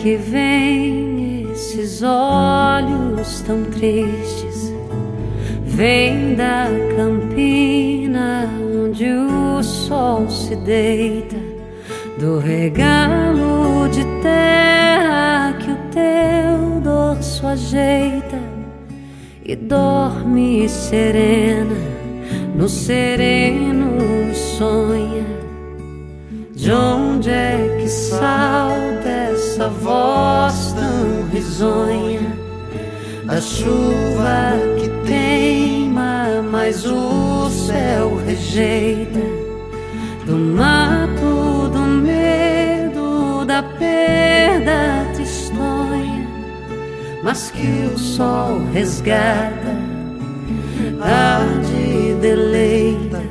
que vem esses olhos tão tristes? Vem da campina onde o sol se deita, do regalo de terra que o teu dorso ajeita e dorme serena no sereno sonha. De onde é que salta A chuva que teima, mas o céu rejeita. Do mato, do medo, da perda tristonha, mas que o sol resgata, tarde deleita.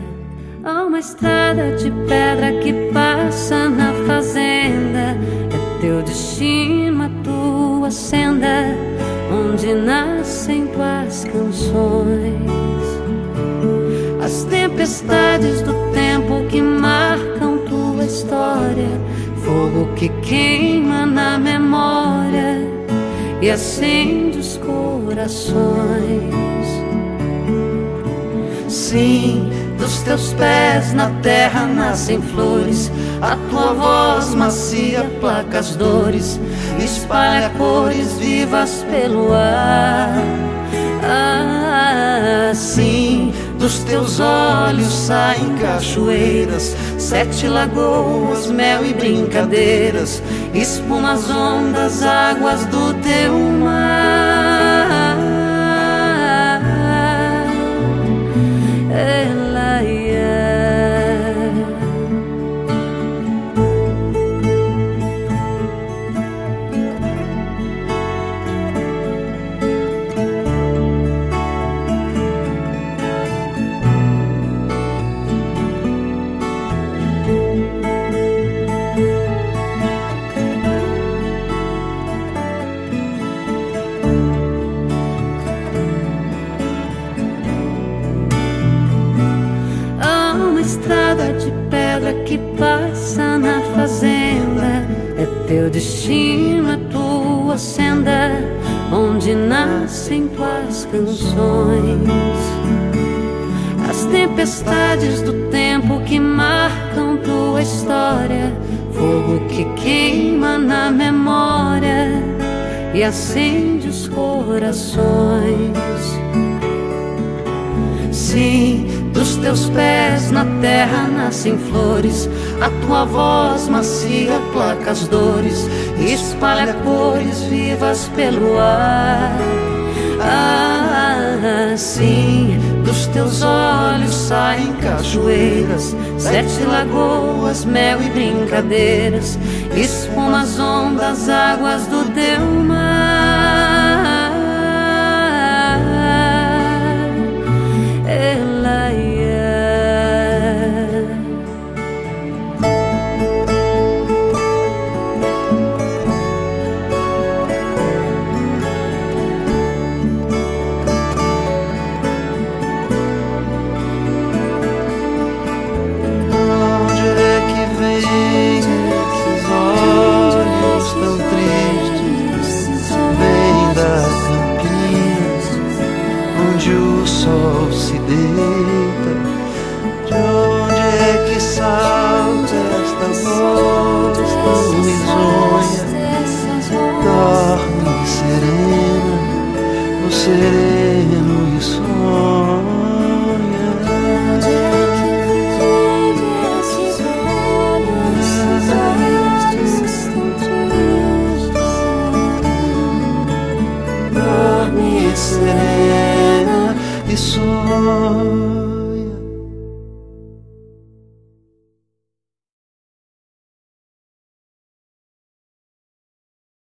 Há uma estrada de pedra que passa na fazenda. É teu destino, a tua senda, onde nascem tuas canções. As tempestades do tempo que marcam tua história, fogo que queima na memória e acende os corações. Sim dos teus pés na terra nascem flores, a tua voz macia placa as dores, espalha cores vivas pelo ar. Assim, dos teus olhos saem cachoeiras, sete lagoas, mel e brincadeiras, espuma as ondas, águas do teu mar. Que passa na fazenda. É teu destino, a tua senda, onde nascem tuas canções. As tempestades do tempo que marcam tua história, fogo que queima na memória e acende os corações. Sim, teus pés na terra nascem flores, a tua voz macia placa as dores, espalha cores vivas pelo ar. Assim, dos teus olhos saem cachoeiras, sete lagoas, mel e brincadeiras, espuma as ondas, águas do teu sereno e sonha. Onde é que esses olhos, esses olhos Dorme serena e sonha.